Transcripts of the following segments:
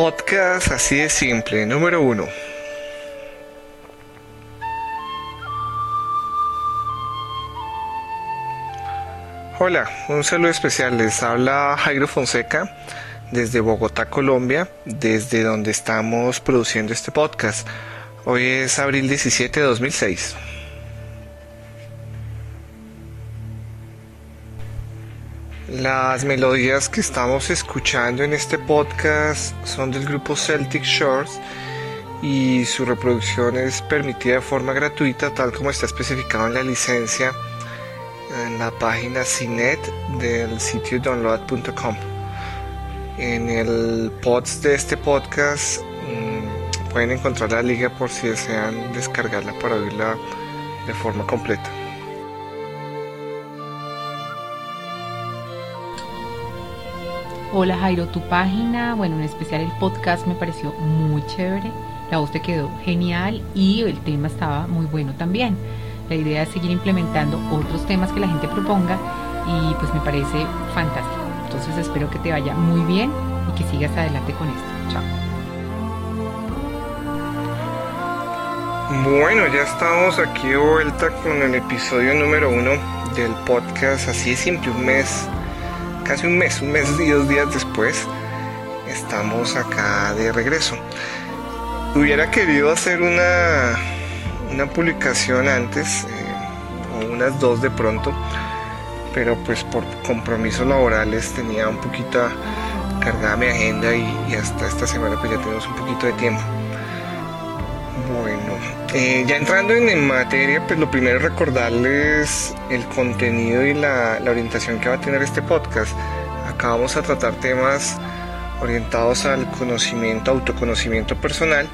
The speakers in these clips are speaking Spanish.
Podcast así de simple, número uno. Hola, un saludo especial. Les habla Jairo Fonseca desde Bogotá, Colombia, desde donde estamos produciendo este podcast. Hoy es abril 17 de 2006. Las melodías que estamos escuchando en este podcast son del grupo Celtic Shores y su reproducción es permitida de forma gratuita tal como está especificado en la licencia en la página CINET del sitio download.com. En el pods de este podcast mmm, pueden encontrar la liga por si desean descargarla para oírla de forma completa. Hola Jairo, tu página, bueno, en especial el podcast me pareció muy chévere, la voz te quedó genial y el tema estaba muy bueno también. La idea es seguir implementando otros temas que la gente proponga y pues me parece fantástico. Entonces espero que te vaya muy bien y que sigas adelante con esto. Chao. Bueno, ya estamos aquí de vuelta con el episodio número uno del podcast. Así es simple, un mes, casi un mes, un mes y dos días después, estamos acá de regreso. Hubiera querido hacer una una publicación antes, eh, o unas dos de pronto, pero pues por compromisos laborales tenía un poquito cargada mi agenda y, y hasta esta semana pues ya tenemos un poquito de tiempo. Eh, ya entrando en, materia, pues lo primero es recordarles el contenido y la, orientación que va a tener este podcast. Acá vamos a tratar temas orientados al conocimiento, autoconocimiento personal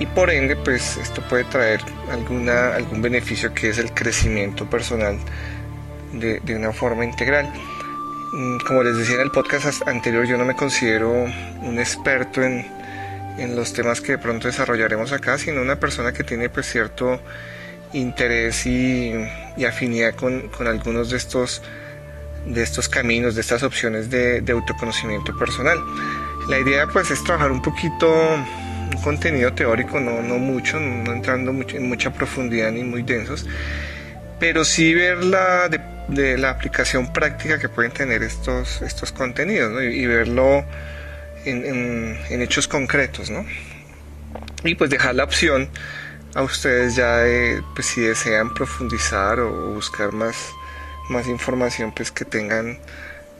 y por ende pues esto puede traer alguna, algún beneficio que es el crecimiento personal de, de, una forma integral. Como les decía en el podcast anterior, yo no me considero un experto en, en los temas que de pronto desarrollaremos acá, sino una persona que tiene pues cierto interés y, y afinidad con, con, algunos de estos, de estos caminos, de estas opciones de, de autoconocimiento personal. La idea pues es trabajar un poquito un contenido teórico, no, no mucho, no entrando mucho, en mucha profundidad ni muy densos, pero sí ver la, de, de la aplicación práctica que pueden tener estos, estos contenidos ¿no? y, y, verlo en, en, en, hechos concretos. ¿no? Y pues dejar la opción a ustedes ya de pues, si desean profundizar o, buscar más, más información, pues que tengan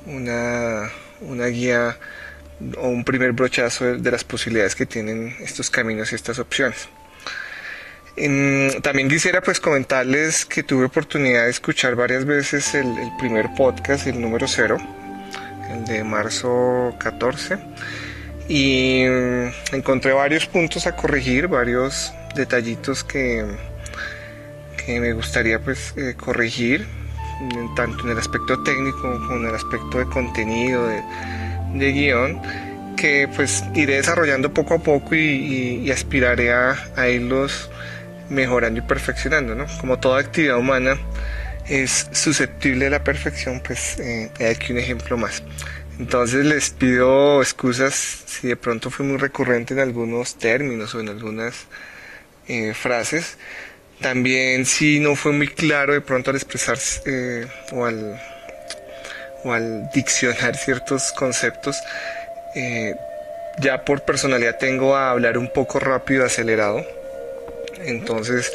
una, una guía o un primer brochazo de, las posibilidades que tienen estos caminos y estas opciones. En, también quisiera pues comentarles que tuve oportunidad de escuchar varias veces el, el primer podcast, el número 0, el de marzo 14, y mm, encontré varios puntos a corregir, varios detallitos que, que me gustaría pues eh, corregir, tanto en el aspecto técnico como en el aspecto de contenido, de, guion que pues iré desarrollando poco a poco y, aspiraré a, a, irlos mejorando y perfeccionando, ¿no? Como toda actividad humana es susceptible de la perfección, pues eh, aquí un ejemplo más. Entonces les pido excusas si de pronto fui muy recurrente en algunos términos o en algunas eh, frases. También si no fue muy claro de pronto al expresar eh, o al o al diccionar ciertos conceptos, eh, ya por personalidad tengo a hablar un poco rápido, acelerado. Entonces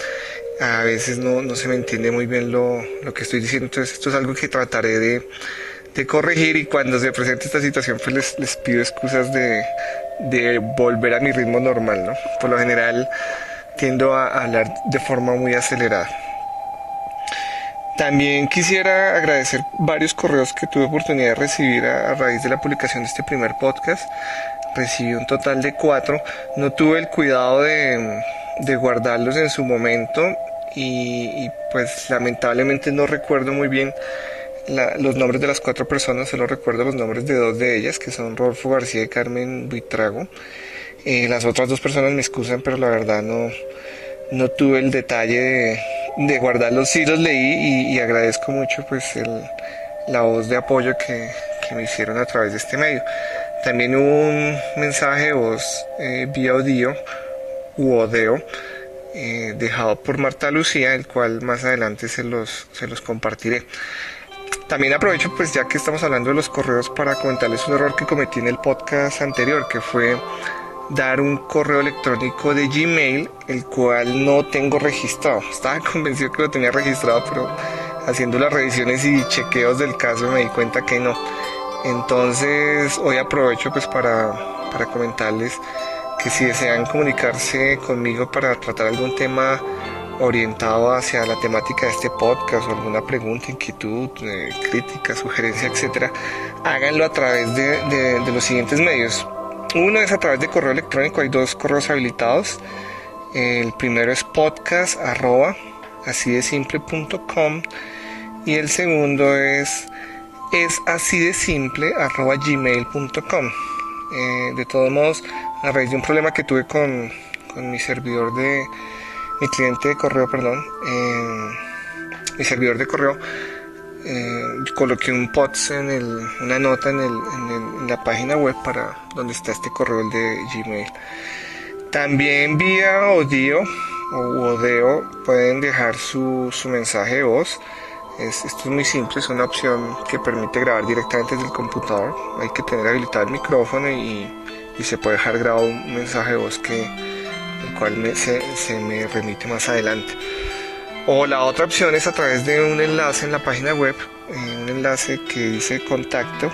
a veces no, no se me entiende muy bien lo, lo, que estoy diciendo. Entonces esto es algo que trataré de, corregir y cuando se presente esta situación pues les, les pido excusas de, de, volver a mi ritmo normal. ¿no? Por lo general tiendo a hablar de forma muy acelerada. También quisiera agradecer varios correos que tuve oportunidad de recibir a, a, raíz de la publicación de este primer podcast. Recibí un total de cuatro. No tuve el cuidado de, de guardarlos en su momento y, y, pues lamentablemente no recuerdo muy bien la, los nombres de las cuatro personas, solo recuerdo los nombres de dos de ellas, que son Rodolfo García y Carmen Buitrago. Eh, las otras dos personas me excusan, pero la verdad no, no tuve el detalle de de guardarlos, sí los leí y, y agradezco mucho pues el, la voz de apoyo que, que, me hicieron a través de este medio. También un mensaje de voz eh, vía audio u odeo eh, dejado por Marta Lucía, el cual más adelante se los, se los compartiré. También aprovecho, pues ya que estamos hablando de los correos, para comentarles un error que cometí en el podcast anterior, que fue dar un correo electrónico de Gmail, el cual no tengo registrado. Estaba convencido que lo tenía registrado, pero haciendo las revisiones y chequeos del caso me di cuenta que no. Entonces hoy aprovecho pues para, para comentarles que si desean comunicarse conmigo para tratar algún tema orientado hacia la temática de este podcast o alguna pregunta, inquietud, eh, crítica, sugerencia, etcétera, háganlo a través de, los siguientes medios. Uno es a través de correo electrónico, hay dos correos habilitados. El primero es podcast arroba así y el segundo es es así de simple arroba gmail.com. Eh, de todos modos, a raíz de un problema que tuve con, con mi servidor de mi cliente de correo, perdón, eh, mi servidor de correo, eh, coloqué un POTS en el, una nota en, el, en, la página web para donde está este correo el de Gmail. También vía audio o odeo pueden dejar su, mensaje de voz esto es muy simple, es una opción que permite grabar directamente desde el computador. Hay que tener habilitado el micrófono y, se puede dejar grabado un mensaje de voz que, cual se, me remite más adelante. O la otra opción es a través de un enlace en la página web, eh, un enlace que dice contacto,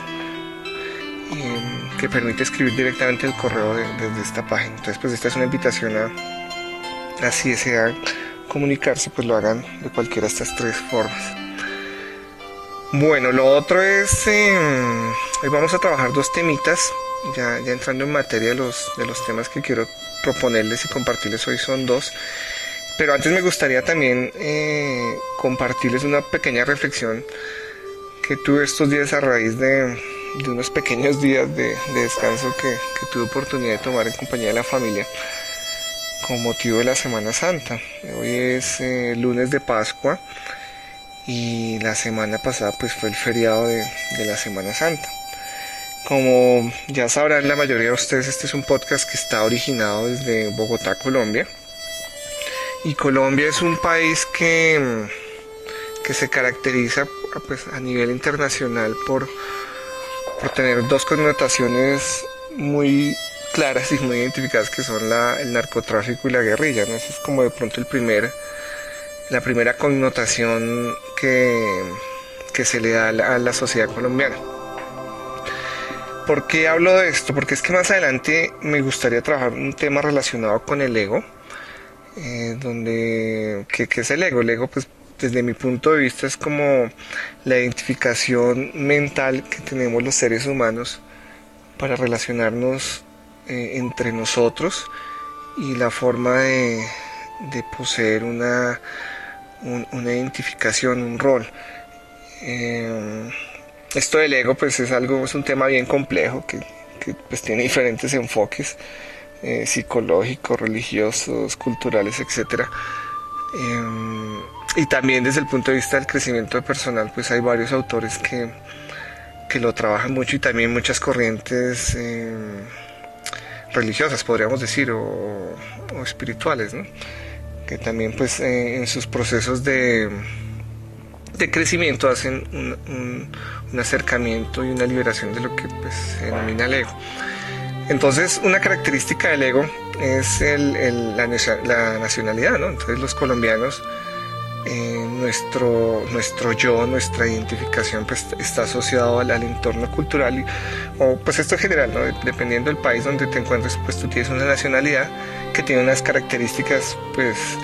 que permite escribir directamente el correo desde esta página. Entonces, pues esta es una invitación a, a si desean comunicarse, pues lo hagan de cualquiera de estas tres formas. Bueno, lo otro es, em, hoy vamos a trabajar dos temitas, ya, ya entrando en materia de los, de los temas que quiero proponerles y compartirles hoy son dos. Pero antes me gustaría también eh, compartirles una pequeña reflexión que tuve estos días a raíz de, unos pequeños días de, descanso que, que, tuve oportunidad de tomar en compañía de la familia con motivo de la Semana Santa. Hoy es eh, lunes de Pascua y la semana pasada pues fue el feriado de, la Semana Santa. Como ya sabrán la mayoría de ustedes, este es un podcast que está originado desde Bogotá, Colombia. Y Colombia es un país que, que se caracteriza pues, a nivel internacional por, por tener dos connotaciones muy claras y muy identificadas que son la, el narcotráfico y la guerrilla. ¿no? Es como de pronto el primer la primera connotación que, que se le da a la, sociedad colombiana. ¿Por qué hablo de esto? Porque es que más adelante me gustaría trabajar un tema relacionado con el ego, eh, donde, ¿qué, es el ego? El ego, pues desde mi punto de vista es como la identificación mental que tenemos los seres humanos para relacionarnos eh, entre nosotros y la forma de, poseer una una identificación, un rol. Eh, esto del ego pues es algo, es un tema bien complejo que, pues tiene diferentes enfoques eh, psicológicos, religiosos, culturales, etc. Eh, y también desde el punto de vista del crecimiento personal pues hay varios autores que, que lo trabajan mucho y también muchas corrientes religiosas podríamos decir o, o espirituales, ¿no? que también pues eh, en sus procesos de, de crecimiento hacen un, acercamiento y una liberación de lo que pues, se denomina el ego. Entonces, una característica del ego es el, la, nacionalidad, ¿no? Entonces, los colombianos, eh, nuestro, nuestro yo, nuestra identificación, pues está asociado al, entorno cultural, o pues esto en general, ¿no? Dependiendo del país donde te encuentres, pues tú tienes una nacionalidad que tiene unas características pues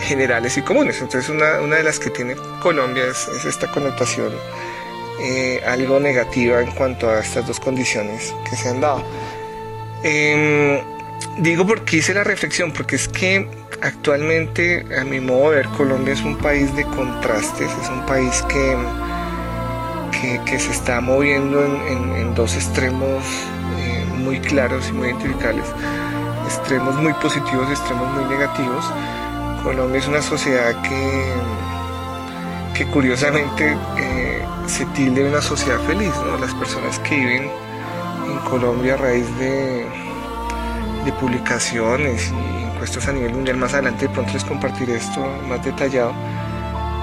generales y comunes. Entonces una, una de las que tiene Colombia es, esta connotación eh, algo negativa en cuanto a estas dos condiciones que se han dado. Em, digo porque hice la reflexión, porque es que actualmente a mi modo de ver Colombia es un país de contrastes, es un país que, que, se está moviendo en, dos extremos eh, muy claros y muy identificables extremos muy positivos y extremos muy negativos. Colombia es una sociedad que, que curiosamente eh, se tilde una sociedad feliz, ¿no? Las personas que viven en Colombia a raíz de, de publicaciones y encuestas a nivel mundial. Más adelante de pronto les compartiré esto más detallado.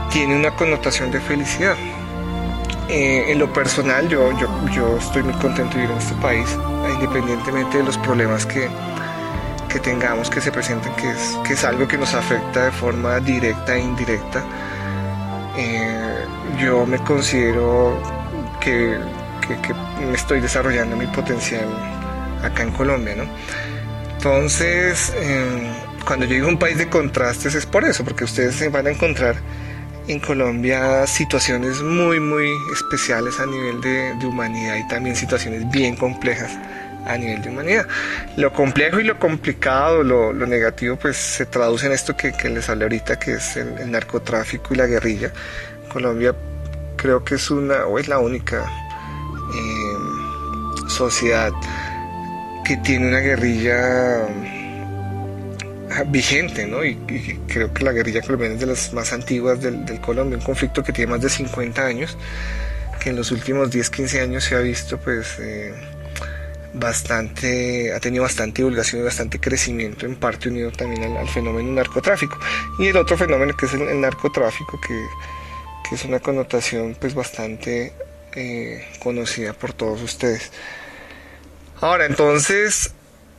Tiene una connotación de felicidad. Eh, en lo personal, yo, yo, yo estoy muy contento de vivir en este país, independientemente de los problemas que, que tengamos, que se presenten, que es, que es algo que nos afecta de forma directa e indirecta. Eh, yo me considero que, que, me estoy desarrollando mi potencial acá en Colombia, ¿no? Entonces, eh, cuando yo digo un país de contrastes es por eso, porque ustedes se van a encontrar en Colombia situaciones muy, muy especiales a nivel de, humanidad y también situaciones bien complejas a nivel de humanidad. Lo complejo y lo complicado, lo, negativo, pues se traduce en esto que, les hablé ahorita, que es el, narcotráfico y la guerrilla. Colombia creo que es una, o es la única eh, sociedad que tiene una guerrilla vigente, ¿no? Y, creo que la guerrilla colombiana es de las más antiguas del, Colombia, un conflicto que tiene más de 50 años, que en los últimos 10, 15 años se ha visto pues eh, bastante, ha tenido bastante divulgación y bastante crecimiento, en parte unido también al, fenómeno narcotráfico. Y el otro fenómeno que es el, narcotráfico, que, que, es una connotación pues bastante eh, conocida por todos ustedes. Ahora, entonces,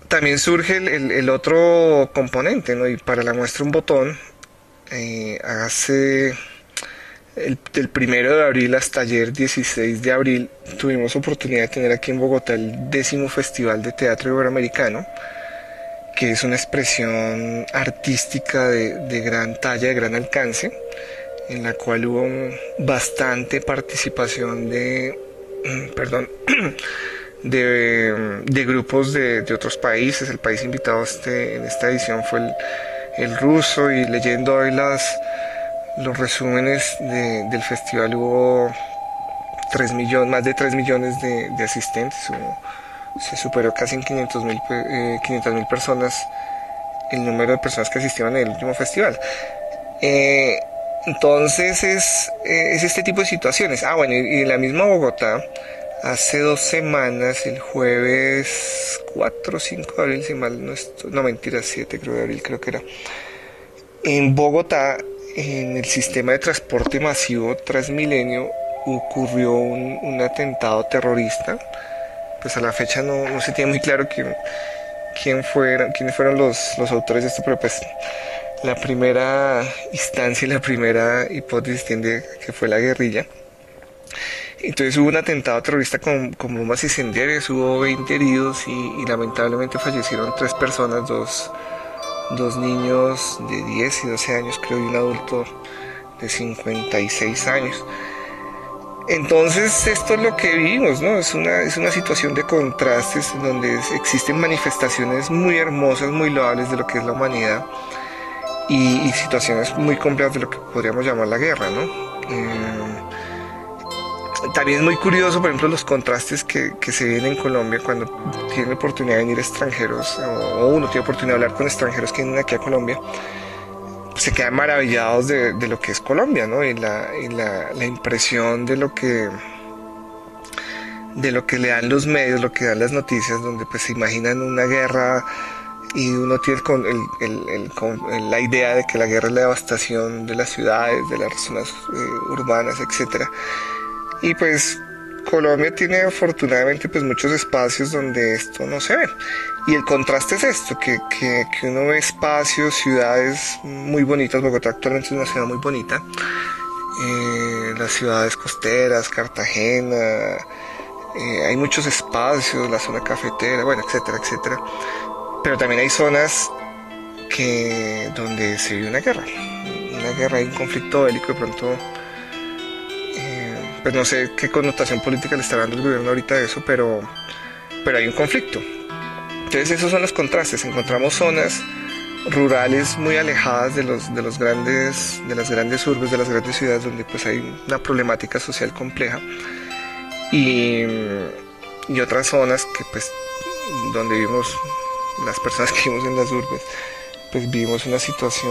también surge el, otro componente, ¿no? Y para la muestra un botón, eh, hace el, del primero de abril hasta ayer 16 de abril tuvimos oportunidad de tener aquí en Bogotá el décimo festival de teatro iberoamericano que es una expresión artística de, de gran talla, de gran alcance, en la cual hubo bastante participación de, perdón, de, grupos de, otros países. El país invitado este, en esta edición fue el, ruso y leyendo hoy las, los resúmenes del festival hubo 3 millones, más de 3 millones de, asistentes. se superó casi en 500 mil eh, personas el número de personas que asistieron el último festival. Eh, entonces es, eh, es, este tipo de situaciones. Ah, bueno, y en la misma Bogotá hace dos semanas, el jueves 4 o 5 de abril, si mal no estoy, no mentira, 7 creo de abril creo que era, en Bogotá, en el sistema de transporte masivo Transmilenio, ocurrió un, atentado terrorista. Pues a la fecha no, se tiene muy claro quién, fueron, quiénes fueron los, autores de esto, pero pues la primera instancia y la primera hipótesis tiende que fue la guerrilla. Entonces hubo un atentado terrorista con, bombas incendiarias, hubo 20 heridos y, lamentablemente fallecieron tres personas, dos, dos niños de 10 y 12 años, creo, y un adulto de 56 años. Entonces esto es lo que vivimos, ¿no? Es una, es una situación de contrastes donde existen manifestaciones muy hermosas, muy loables de lo que es la humanidad y, situaciones muy complejas de lo que podríamos llamar la guerra, ¿no? Eh, también es muy curioso, por ejemplo, los contrastes que, se vienen en Colombia cuando tienen oportunidad de venir extranjeros, o, uno tiene oportunidad de hablar con extranjeros que vienen aquí a Colombia, se quedan maravillados de, lo que es Colombia, ¿no? Y la, la, impresión de lo que de lo que le dan los medios, lo que dan las noticias, donde pues se imaginan una guerra y uno tiene la idea de que la guerra es la devastación de las ciudades, de las zonas eh, urbanas, etcétera y pues Colombia tiene afortunadamente pues muchos espacios donde esto no se ve. Y el contraste es esto, que, que, uno ve espacios, ciudades muy bonitas. Bogotá actualmente es una ciudad muy bonita. Eh, las ciudades costeras, Cartagena, eh, hay muchos espacios, la zona cafetera, bueno, etcétera, etcétera. Pero también hay zonas que donde se vive una guerra, una guerra, hay un conflicto bélico de pronto pues no sé qué connotación política le está dando el gobierno ahorita a eso, pero, pero hay un conflicto. Entonces esos son los contrastes. Encontramos zonas rurales muy alejadas de los, de los grandes, de las grandes urbes, de las grandes ciudades donde pues hay una problemática social compleja. Y, y otras zonas que pues donde vivimos las personas que vivimos en las urbes, pues vivimos una situación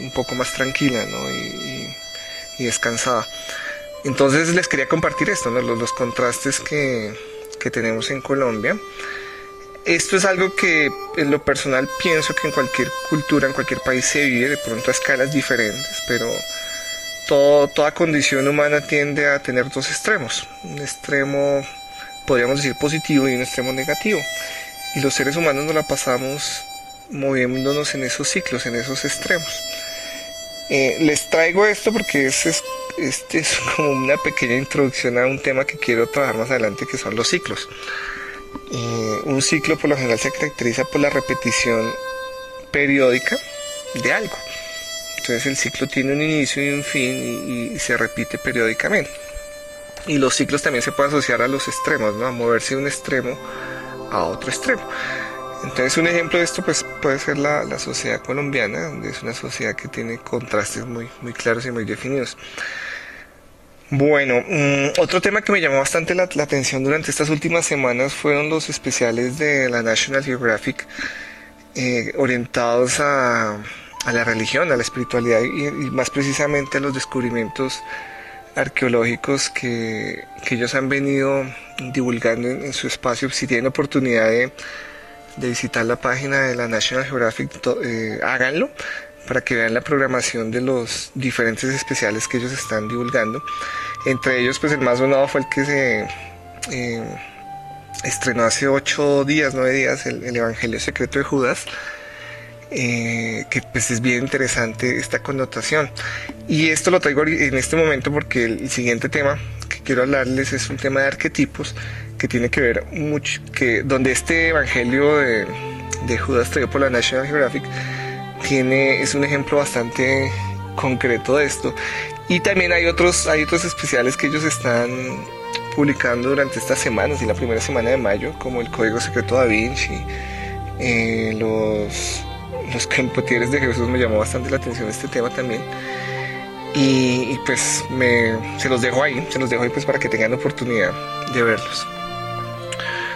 un poco más tranquila ¿no? y, y descansada. Entonces les quería compartir esto, los, contrastes que, que tenemos en Colombia. Esto es algo que en lo personal pienso que en cualquier cultura, en cualquier país se vive de pronto a escalas diferentes, pero toda condición humana tiende a tener dos extremos. Un extremo, podríamos decir, positivo y un extremo negativo. Y los seres humanos nos la pasamos moviéndonos en esos ciclos, en esos extremos. Eh, les traigo esto porque es, este es como una pequeña introducción a un tema que quiero trabajar más adelante, que son los ciclos. Eh, un ciclo por lo general se caracteriza por la repetición periódica de algo. Entonces el ciclo tiene un inicio y un fin y, se repite periódicamente. Y los ciclos también se pueden asociar a los extremos, ¿no? a moverse de un extremo a otro extremo. Entonces un ejemplo de esto pues, puede ser la, sociedad colombiana, donde es una sociedad que tiene contrastes muy, muy claros y muy definidos. Bueno, mm, otro tema que me llamó bastante la, atención durante estas últimas semanas fueron los especiales de la National Geographic eh, orientados a, la religión, a la espiritualidad y, más precisamente a los descubrimientos arqueológicos que, ellos han venido divulgando en, su espacio. Si tienen oportunidad de, de, visitar la página de la National Geographic, eh, háganlo para que vean la programación de los diferentes especiales que ellos están divulgando. Entre ellos, pues el más sonado fue el que se eh, estrenó hace ocho días, nueve días, el, Evangelio Secreto de Judas. Eh, que pues es bien interesante esta connotación y esto lo traigo en este momento porque el siguiente tema que quiero hablarles es un tema de arquetipos que tiene que ver mucho que donde este evangelio de, de Judas traído por la National Geographic tiene, es un ejemplo bastante concreto de esto. Y también hay otros, hay otros especiales que ellos están publicando durante estas semanas y la primera semana de mayo, como el Código Secreto Da Vinci, eh, los, los Campotieres de Jesús, me llamó bastante la atención este tema también. Y, pues me, se los dejo ahí, se los dejo ahí pues para que tengan oportunidad de verlos.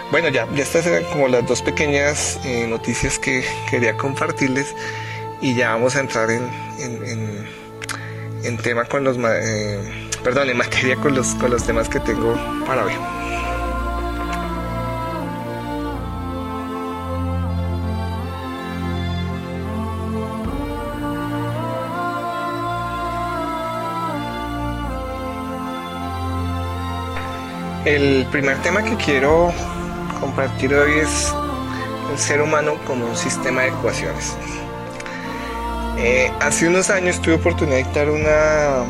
Bueno, ya, ya estas eran como las dos pequeñas eh, noticias que quería compartirles y ya vamos a entrar en, en, tema con los eh, perdón en materia con los con los temas que tengo para hoy El primer tema que quiero compartir hoy es el ser humano como un sistema de ecuaciones. Eh, hace unos años tuve oportunidad de dictar una,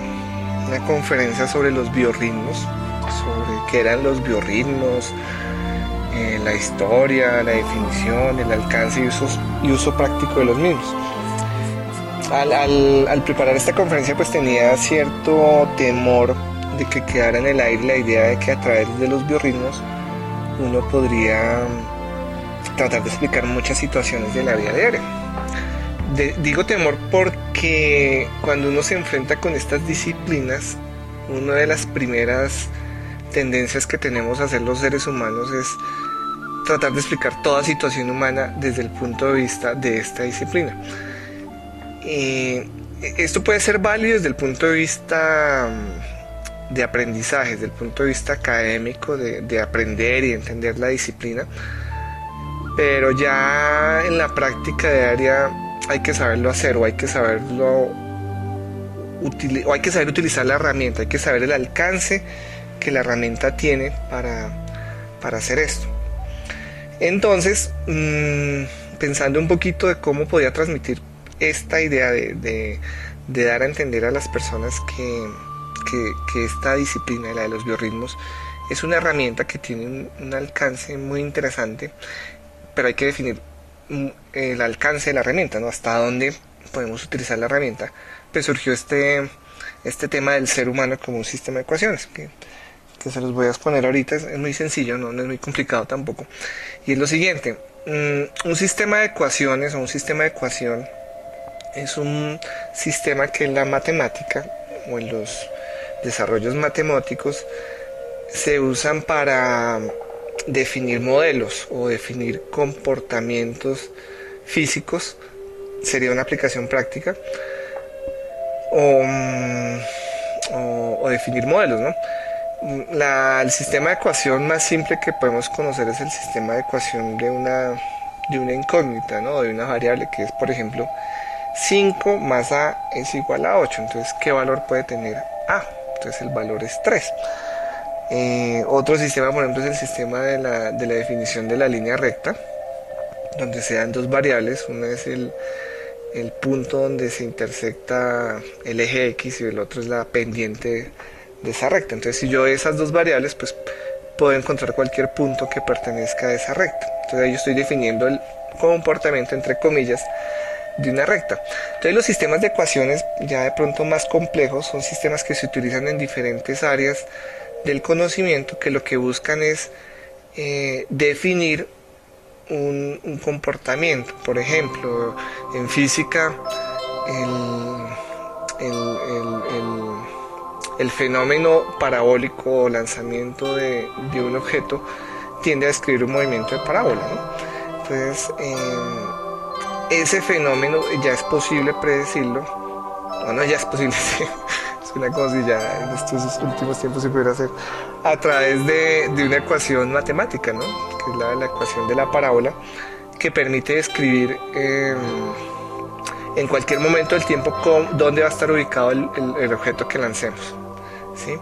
conferencia sobre los biorritmos, sobre qué eran los biorritmos, eh, la historia, la definición, el alcance y, uso práctico de los mismos. Al, al, preparar esta conferencia pues tenía cierto temor de que quedara en el aire la idea de que a través de los biorritmos uno podría tratar de explicar muchas situaciones de la vida diaria digo temor porque cuando uno se enfrenta con estas disciplinas, una de las primeras tendencias que tenemos a hacer los seres humanos es tratar de explicar toda situación humana desde el punto de vista de esta disciplina. esto puede ser válido desde el punto de vista mm, de aprendizaje, desde el punto de vista académico, de, de aprender y entender la disciplina, pero ya en la práctica diaria hay que saberlo hacer o hay que saberlo o hay que saber utilizar la herramienta, hay que saber el alcance que la herramienta tiene para, para hacer esto. Entonces, mm, pensando un poquito de cómo podía transmitir esta idea de, dar a entender a las personas que, que, esta disciplina, la de los biorritmos, es una herramienta que tiene un alcance muy interesante, pero hay que definir el alcance de la herramienta, ¿no? Hasta dónde podemos utilizar la herramienta, pues surgió este, este tema del ser humano como un sistema de ecuaciones, que, se los voy a exponer ahorita, es, muy sencillo, ¿no? es muy complicado tampoco. Y es lo siguiente, mm, un sistema de ecuaciones o un sistema de ecuación es un sistema que en la matemática o en los desarrollos matemáticos se usan para definir modelos o definir comportamientos físicos sería una aplicación práctica o, mm, definir modelos, ¿no? el sistema de ecuación más simple que podemos conocer es el sistema de ecuación de una, de una incógnita, ¿no? de una variable que es, por ejemplo, 5 más a es igual a 8. Entonces, ¿qué valor puede tener a? Entonces, el valor es 3. Eh, otro sistema, por ejemplo, es el sistema de la, de la definición de la línea recta, donde se dan dos variables. Una es el, el punto donde se intersecta el eje X y el otro es la pendiente de esa recta. Entonces, si yo esas dos variables, pues puedo encontrar cualquier punto que pertenezca a esa recta. Entonces, ahí yo estoy definiendo el comportamiento, entre comillas, de una recta. Entonces, los sistemas de ecuaciones ya de pronto más complejos son sistemas que se utilizan en diferentes áreas del conocimiento que lo que buscan es eh, definir un, comportamiento. Por ejemplo, en física, el fenómeno parabólico o lanzamiento de, de, un objeto tiende a describir un movimiento de parábola. ¿no? Entonces, eh, ese fenómeno ya es posible predecirlo. Bueno, ya es posible, como si ya en estos últimos tiempos se pudiera hacer a través de, de una ecuación matemática, ¿no? Que es la, la, ecuación de la parábola, que permite describir eh, en cualquier momento del tiempo dónde va a estar ubicado el, el, el objeto que lancemos. ¿sí?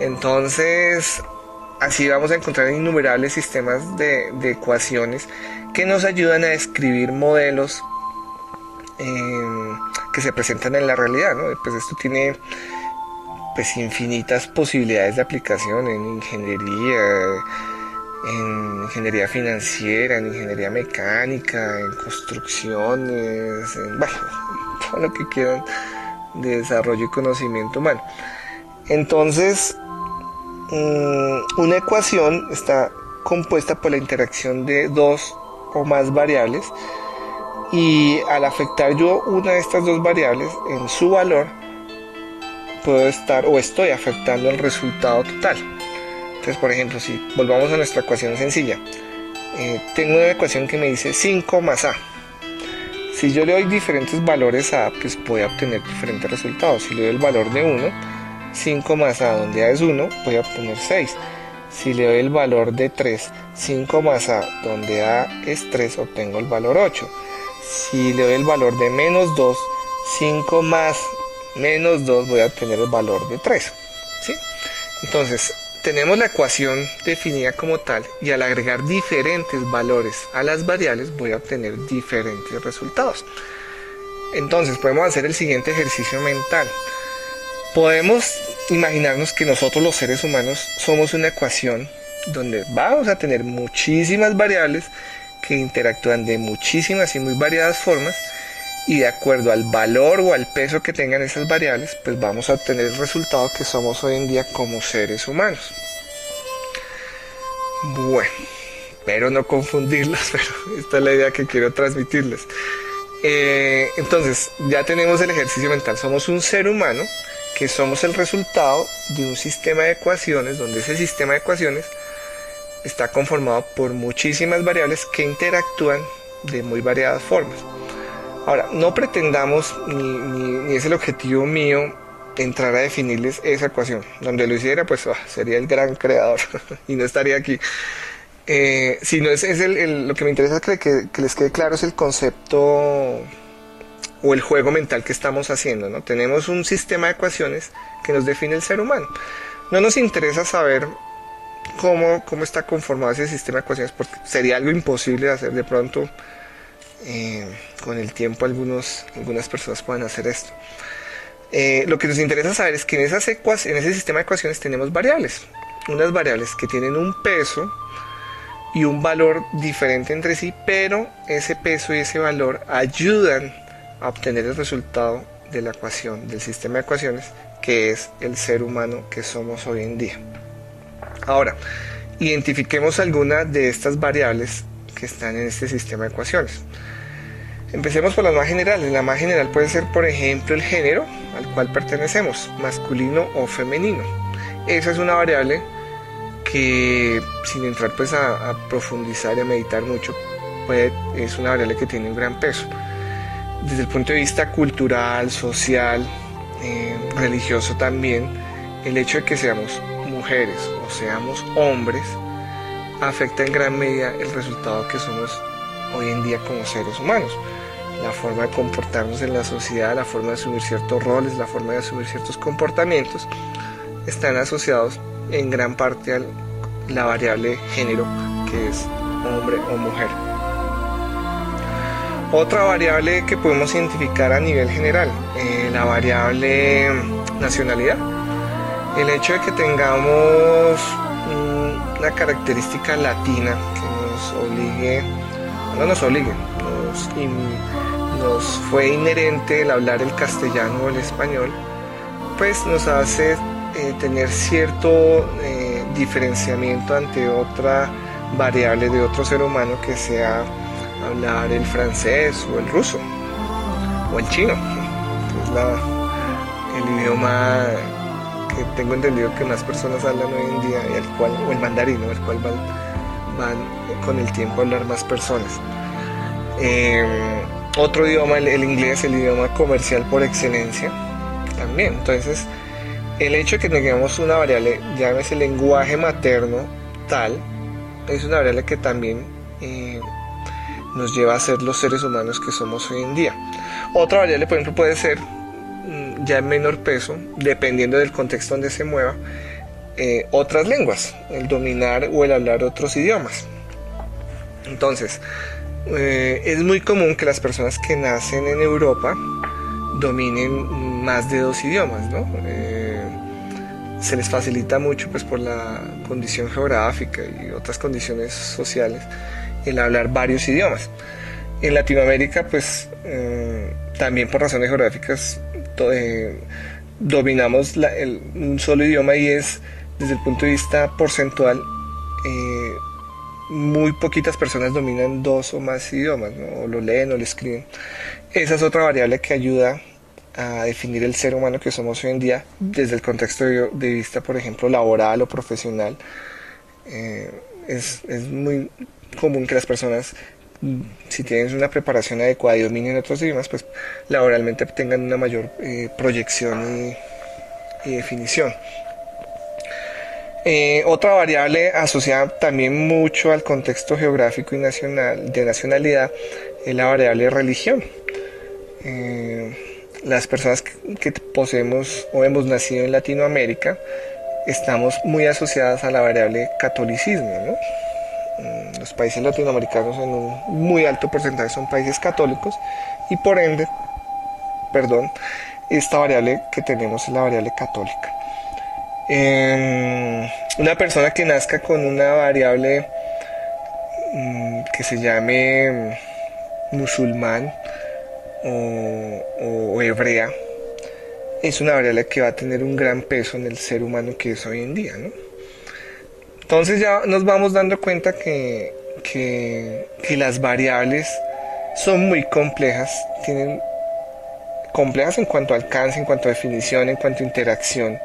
Entonces, así vamos a encontrar innumerables sistemas de, de ecuaciones que nos ayudan a describir modelos eh, que se presentan en la realidad. ¿no? Pues esto tiene pues infinitas posibilidades de aplicación en ingeniería, en ingeniería financiera, en ingeniería mecánica, en construcciones, en bueno, todo lo que quieran de desarrollo y conocimiento humano. Entonces, una ecuación está compuesta por la interacción de dos o más variables y al afectar yo una de estas dos variables en su valor, puedo estar o estoy afectando el resultado total. Entonces, por ejemplo, si volvamos a nuestra ecuación sencilla, eh, tengo una ecuación que me dice 5 más A. Si yo le doy diferentes valores a A, pues voy a obtener diferentes resultados. Si le doy el valor de 1, 5 más A, donde A es 1, voy a obtener 6. Si le doy el valor de 3, 5 más A, donde A es 3, obtengo el valor 8. Si le doy el valor de menos 2, 5 más menos 2 voy a obtener el valor de 3. ¿sí? Entonces, tenemos la ecuación definida como tal y al agregar diferentes valores a las variables voy a obtener diferentes resultados. Entonces, podemos hacer el siguiente ejercicio mental. Podemos imaginarnos que nosotros los seres humanos somos una ecuación donde vamos a tener muchísimas variables que interactúan de muchísimas y muy variadas formas y de acuerdo al valor o al peso que tengan esas variables, pues vamos a obtener el resultado que somos hoy en día como seres humanos. Bueno, pero no confundirlas, pero esta es la idea que quiero transmitirles. Eh, entonces, ya tenemos el ejercicio mental, somos un ser humano que somos el resultado de un sistema de ecuaciones, donde ese sistema de ecuaciones está conformado por muchísimas variables que interactúan de muy variadas formas. Ahora, no pretendamos, ni, ni, es el objetivo mío, entrar a definirles esa ecuación. Donde lo hiciera, pues oh, sería el gran creador y no estaría aquí. Eh, sino es, es el, lo que me interesa que, que, les quede claro es el concepto o el juego mental que estamos haciendo. ¿no? Tenemos un sistema de ecuaciones que nos define el ser humano. No nos interesa saber cómo, cómo está conformado ese sistema de ecuaciones porque sería algo imposible de hacer de pronto eh, con el tiempo algunas personas pueden hacer esto. Eh, lo que nos interesa saber es que en, esas en ese sistema de ecuaciones tenemos variables. Unas variables que tienen un peso y un valor diferente entre sí, pero ese peso y ese valor ayudan a obtener el resultado de la ecuación, del sistema de ecuaciones, que es el ser humano que somos hoy en día. Ahora, identifiquemos algunas de estas variables que están en este sistema de ecuaciones. Empecemos por las más generales. La más general puede ser, por ejemplo, el género al cual pertenecemos, masculino o femenino. Esa es una variable que, sin entrar pues a, profundizar y a meditar mucho, es una variable que tiene un gran peso. Desde el punto de vista cultural, social, eh, religioso también, el hecho de que seamos mujeres o seamos hombres, afecta en gran medida el resultado que somos hoy en día como seres humanos. La forma de comportarnos en la sociedad, la forma de asumir ciertos roles, la forma de asumir ciertos comportamientos, están asociados en gran parte a la variable género, que es hombre o mujer. Otra variable que podemos identificar a nivel general, eh, la variable nacionalidad. El hecho de que tengamos una característica latina que nos obligue, no nos obligue, nos, fue inherente el hablar el castellano o el español, pues nos hace eh, tener cierto eh, diferenciamiento ante otra variable de otro ser humano que sea hablar el francés o el ruso o el chino, es el idioma que tengo entendido que más personas hablan hoy en día el cual, o el mandarino, el cual van, van con el tiempo a hablar más personas. Em, otro idioma, el, el, inglés, el idioma comercial por excelencia, también. Entonces, el hecho de que tengamos una variable, llámese lenguaje materno, tal, es una variable que también eh, nos lleva a ser los seres humanos que somos hoy en día. Otra variable, por ejemplo, puede ser mm, ya en menor peso, dependiendo del contexto donde se mueva, eh, otras lenguas, el dominar o el hablar otros idiomas. Entonces, eh, es muy común que las personas que nacen en Europa dominen más de dos idiomas, ¿no? se les facilita mucho pues por la condición geográfica y otras condiciones sociales el hablar varios idiomas. En Latinoamérica pues eh, también por razones geográficas eh, dominamos un solo idioma y es desde el punto de vista porcentual eh, muy poquitas personas dominan dos o más idiomas, o lo leen o lo escriben. Esa es otra variable que ayuda a definir el ser humano que somos hoy en día desde el contexto de, vista, por ejemplo, laboral o profesional. Eh, es, es, muy común que las personas, si tienen una preparación adecuada y dominen otros idiomas, pues laboralmente tengan una mayor eh, proyección y, definición. Eh, otra variable asociada también mucho al contexto geográfico y nacional, de nacionalidad es la variable religión las personas que, poseemos o hemos nacido en Latinoamérica estamos muy asociadas a la variable catolicismo. Mm, los países latinoamericanos en un muy alto porcentaje son países católicos y por ende, perdón, esta variable que tenemos es la variable católica. Una persona que nazca con una variable mm, que se llame musulmán o, hebrea, es una variable que va a tener un gran peso en el ser humano que es hoy en día. Entonces ya nos vamos dando cuenta que, que, que, las variables son muy complejas, tienen complejas en cuanto a alcance, en cuanto a definición, en cuanto a interacción,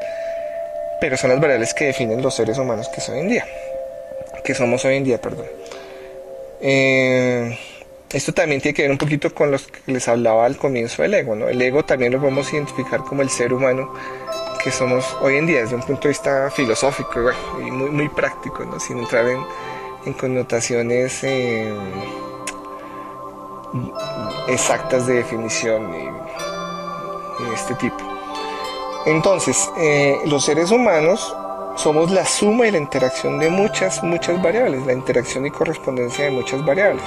pero son las variables que definen los seres humanos que hoy en día, que somos hoy en día, perdón. Eh, esto también tiene que ver un poquito con los que les hablaba al comienzo del ego, ¿no? El ego también lo podemos identificar como el ser humano que somos hoy en día desde un punto de vista filosófico y muy, muy práctico, ¿no? Sin entrar en, connotaciones eh, exactas de definición y, de este tipo. Entonces, eh, los seres humanos somos la suma y la interacción de muchas, muchas variables, la interacción y correspondencia de muchas variables.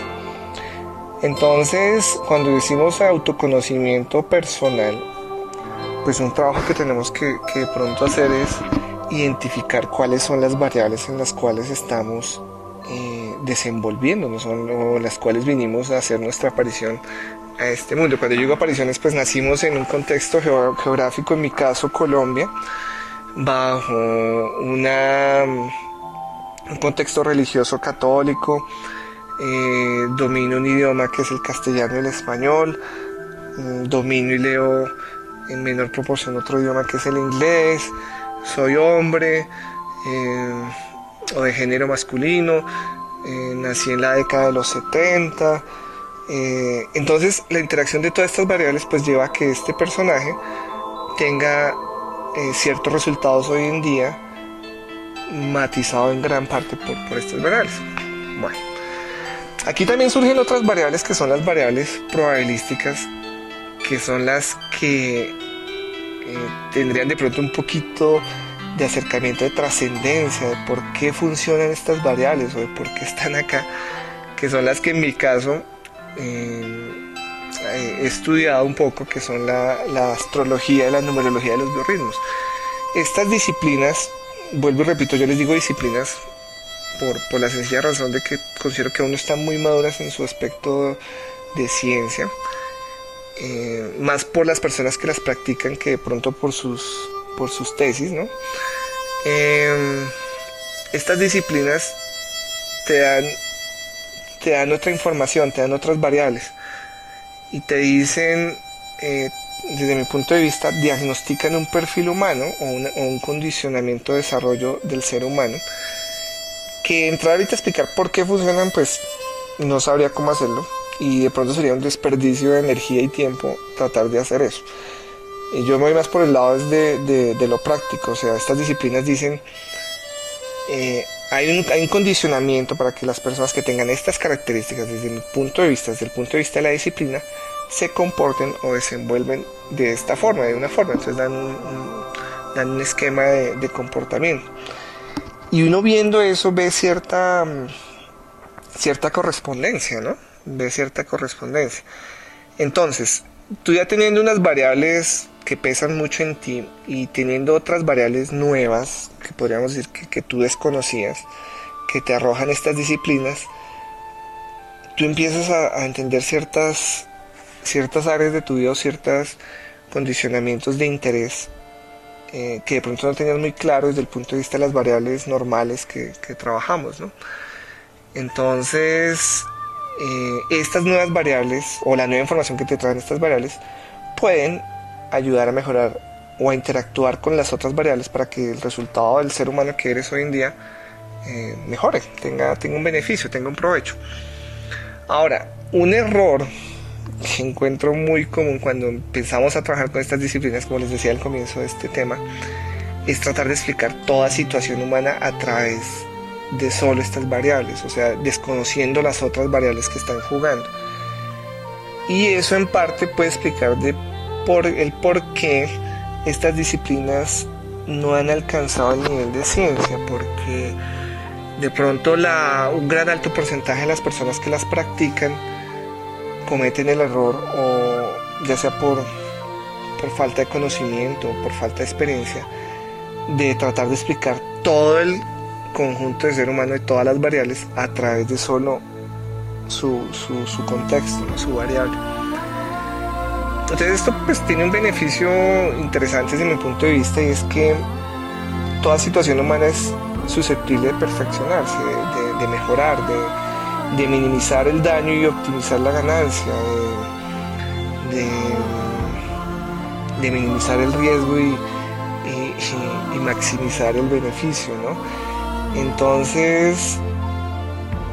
Entonces, cuando decimos autoconocimiento personal, pues un trabajo que tenemos que, de pronto hacer es identificar cuáles son las variables en las cuales estamos eh, desenvolviéndonos o las cuales vinimos a hacer nuestra aparición a este mundo. Cuando yo digo apariciones, pues nacimos en un contexto geográfico, en mi caso Colombia, bajo un contexto religioso católico, eh, domino un idioma que es el castellano y el español, mm, domino y leo en menor proporción otro idioma que es el inglés, soy hombre eh, o de género masculino, eh, nací en la década de los 70, entonces la interacción de todas estas variables pues lleva a que este personaje tenga ciertos resultados hoy en día matizado en gran parte por, por estas variables. Bueno, aquí también surgen otras variables que son las variables probabilísticas, que son las que eh, tendrían de pronto un poquito de acercamiento de trascendencia, de por qué funcionan estas variables o de por qué están acá, que son las que en mi caso eh, estudiado un poco, que son la, astrología y la numerología de los biorritmos. Estas disciplinas, vuelvo y repito, yo les digo disciplinas por, por, la sencilla razón de que considero que aún no están muy maduras en su aspecto de ciencia, eh, más por las personas que las practican que de pronto por sus, por sus tesis, ¿no? Eh, estas disciplinas te dan, te dan otra información, te dan otras variables y te dicen, eh, desde mi punto de vista, diagnostican un perfil humano o, un condicionamiento de desarrollo del ser humano, que entrar ahorita a explicar por qué funcionan, pues no sabría cómo hacerlo y de pronto sería un desperdicio de energía y tiempo tratar de hacer eso. Y yo me voy más por el lado de, de, lo práctico, o sea, estas disciplinas dicen, eh, hay, un, condicionamiento para que las personas que tengan estas características desde mi punto de vista, desde el punto de vista de la disciplina, se comporten o desenvuelven de esta forma, de una forma. Entonces dan un, dan un esquema de, de, comportamiento. Y uno viendo eso ve cierta, cierta correspondencia, ¿no? Ve cierta correspondencia. Entonces, tú ya teniendo unas variables que pesan mucho en ti y teniendo otras variables nuevas, que podríamos decir que, tú desconocías, que te arrojan estas disciplinas, tú empiezas a, entender ciertas, ciertas áreas de tu vida o ciertos condicionamientos de interés eh, que de pronto no tenías muy claro desde el punto de vista de las variables normales que, que trabajamos. ¿no? Entonces, eh, estas nuevas variables o la nueva información que te traen estas variables pueden ayudar a mejorar o a interactuar con las otras variables para que el resultado del ser humano que eres hoy en día eh, mejore, tenga, tenga un beneficio, tenga un provecho. Ahora, un error que encuentro muy común cuando empezamos a trabajar con estas disciplinas, como les decía al comienzo de este tema, es tratar de explicar toda situación humana a través de solo estas variables, o sea, desconociendo las otras variables que están jugando. Y eso en parte puede explicar de por el por qué estas disciplinas no han alcanzado el nivel de ciencia, porque de pronto la, un gran alto porcentaje de las personas que las practican cometen el error o ya sea por, por falta de conocimiento o por falta de experiencia de tratar de explicar todo el conjunto de ser humano de todas las variables a través de solo su, su contexto, su variable. Entonces esto pues tiene un beneficio interesante desde mi punto de vista y es que toda situación humana es susceptible de perfeccionarse, de, mejorar, de, minimizar el daño y optimizar la ganancia, de, minimizar el riesgo y, y, maximizar el beneficio, ¿no? Entonces,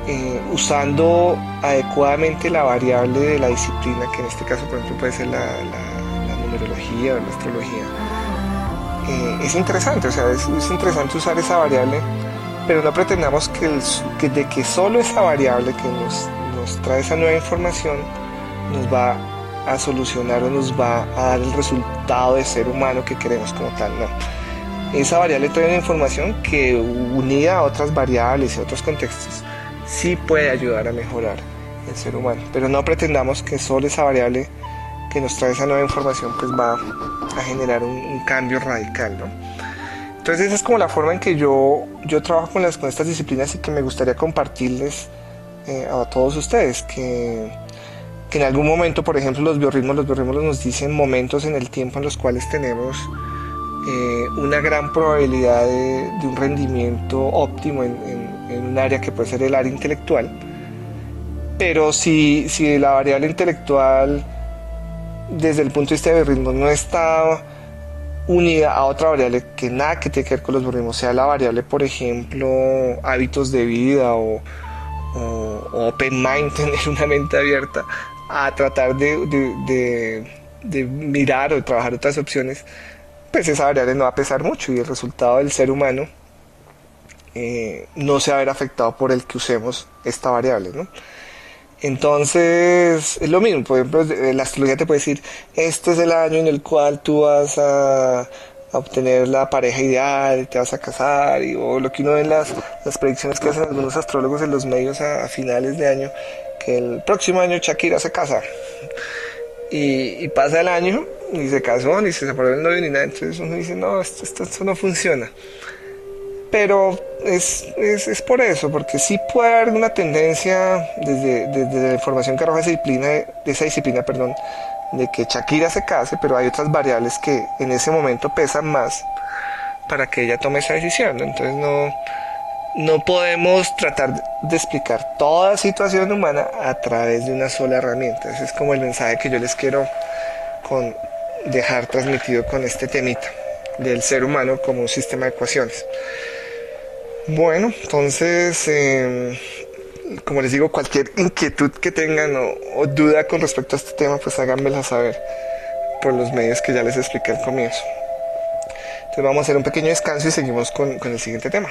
eh, usando adecuadamente la variable de la disciplina, que en este caso por ejemplo puede ser la, la, la numerología o la astrología, eh, es interesante, o sea, es, es, interesante usar esa variable, pero no pretendamos que, el, que de que solo esa variable que nos, nos trae esa nueva información nos va a solucionar o nos va a dar el resultado de ser humano que queremos como tal, no. Esa variable trae una información que unida a otras variables y otros contextos sí puede ayudar a mejorar el ser humano. Pero no pretendamos que solo esa variable que nos trae esa nueva información pues va a generar un, cambio radical, ¿no? Entonces esa es como la forma en que yo, yo trabajo con, las, con estas disciplinas y que me gustaría compartirles eh, a todos ustedes, que, que en algún momento, por ejemplo, los biorritmos, los biorritmos nos dicen momentos en el tiempo en los cuales tenemos eh, una gran probabilidad de, un rendimiento óptimo en, en, un área que puede ser el área intelectual. Pero si, si la variable intelectual desde el punto de vista de ritmo no está unida a otra variable que nada que tiene que ver con los ritmos, sea la variable, por ejemplo, hábitos de vida o, o, open mind, tener una mente abierta a tratar de, de, de, de mirar o trabajar otras opciones, pues esa variable no va a pesar mucho y el resultado del ser humano eh, no se va a ver afectado por el que usemos esta variable, ¿no? Entonces, es lo mismo, por ejemplo, la astrología te puede decir, este es el año en el cual tú vas a, obtener la pareja ideal, y te vas a casar, y, o lo que uno ve en las, las predicciones que hacen algunos astrólogos en los medios a, finales de año, que el próximo año Shakira se casa. Y, pasa el año, ni se casó, ni se separó del novio, ni nada, entonces uno dice, no, esto, esto no funciona pero es, es, por eso, porque sí puede haber una tendencia desde, desde la información que arroja esa disciplina, de esa disciplina, perdón, de que Shakira se case, pero hay otras variables que en ese momento pesan más para que ella tome esa decisión. Entonces no, no podemos tratar de explicar toda situación humana a través de una sola herramienta. Ese es como el mensaje que yo les quiero con dejar transmitido con este temita del ser humano como un sistema de ecuaciones. Bueno, entonces, em, como les digo, cualquier inquietud que tengan o, duda con respecto a este tema, pues háganmela saber por los medios que ya les expliqué al comienzo. Entonces vamos a hacer un pequeño descanso y seguimos con, con el siguiente tema.